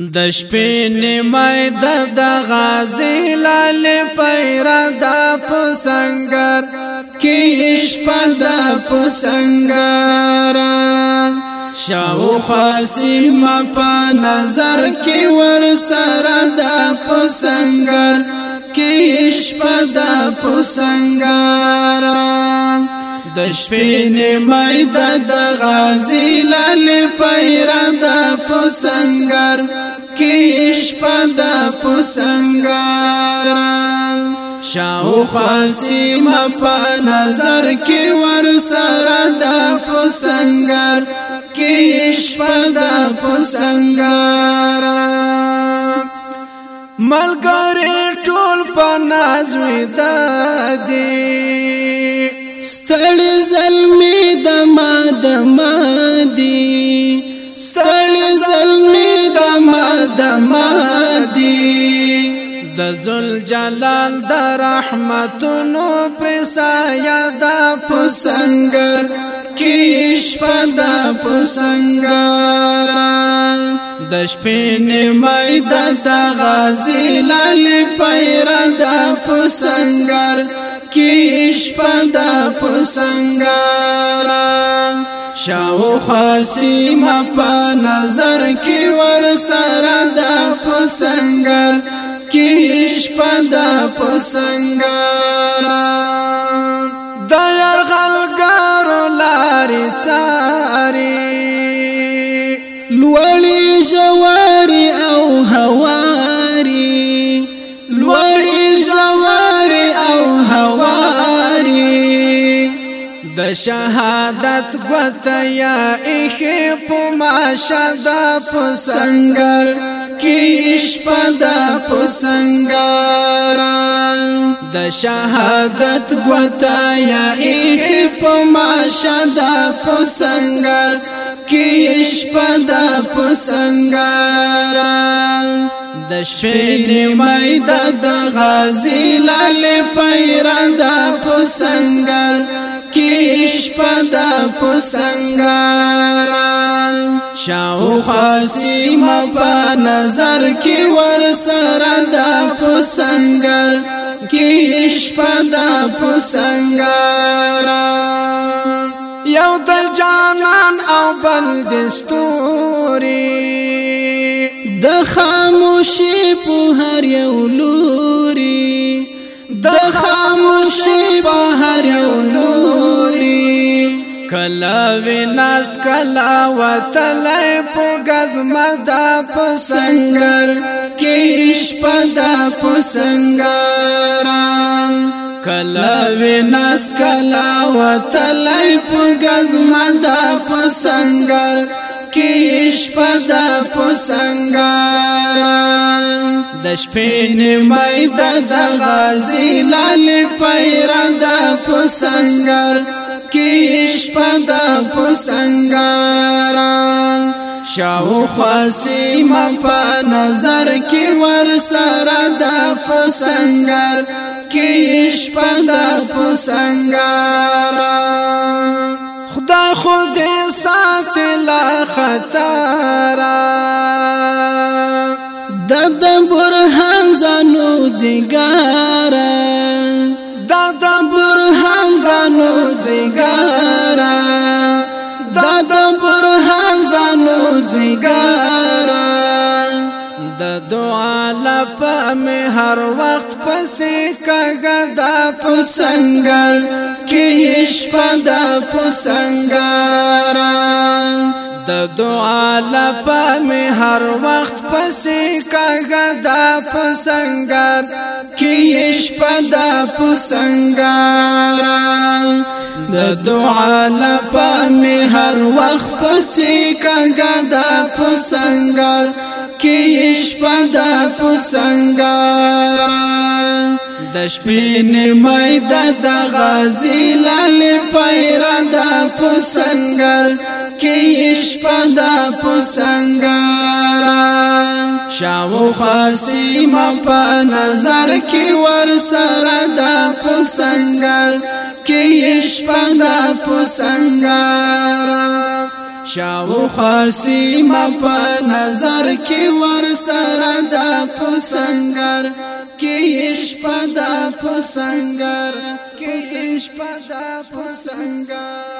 د شپې نیمه د غازی لال پیرا د پسنګر کې شپه د پسنګر شاو خاصی ما په نظر کې ور سره د پسنګر کې شپه د پسنګر د شپې نیمای د غازی لال پیرا د پسنګر کې شپه د پسنګر شاو خاصی ما په نظر کې ور سره د پسنګر کې شپه د پسنګر ملګری ټول په ناز وې د دې ستړي زلمي د ما د ما دي ستړي زلمي د ما د ما دي د ذل جلال د رحمتونو پر سایه د پسنګر کیش پدا پسنګر د شپې نیمای د غازی لال پیرا د پسنګر کې شپد پسنګارا شاو خاصی ما په نظر کې ور سره د پسنګار کې شپد پسنګارا د ير خلګار لارې څار د شهادت غوت یا اخ په ما شدا پسنګر کی شپدا پسنګر د شهادت غوت یا اخ په ما شدا پسنګر کی شپدا پسنګر د شپې نیمای د غازی لاله پیراندا پسنګر کې شپد پسنګار شاو خاصي م په نظر کې ور سره د پسنګار کې شپد پسنګار یو د جانان او بل دستوري د خاموشي په هر یو لوري د خاموشي په هر یو لوري کلا ویناست کلا وتلای په غزمدا پسنګر کې شپدا پسنګرام کلا ویناس کلا وتلای پګز مدا پسنګر کیش پدا پسنګر د شپې نیمای د غازی لال پیرا د پسنګر کې شپد پسنګاران شاو خاصی ما په نظر کې ور سره د پسنګر کې شپد پسنګاران خدا خو دې سات لا خطر د برهان زنو جګاران زګارا دا د برهان زانو زګارا د دعا لپاره مې هر وخت پسې کګه دا پسنګر کې شپه دا پسنګارا د دعا لپاره می هر وخت پسې کاغه دا پسنګار کې شپه دا پسنګار د دعا لپاره می هر وخت پسې کاګه د پسنګر کې شپه د پسنګر د شپې نیمه د غازی لاله پیرا د پسنګر کې شپه د پسنګر شاو خاصی ما په نظر کې ور سره دا پسنګر کې شپه دا پسنګر شاو خاصی ما په نظر کې ور سره دا پسنګر کې شپه دا پسنګر کې شپه دا پسنګر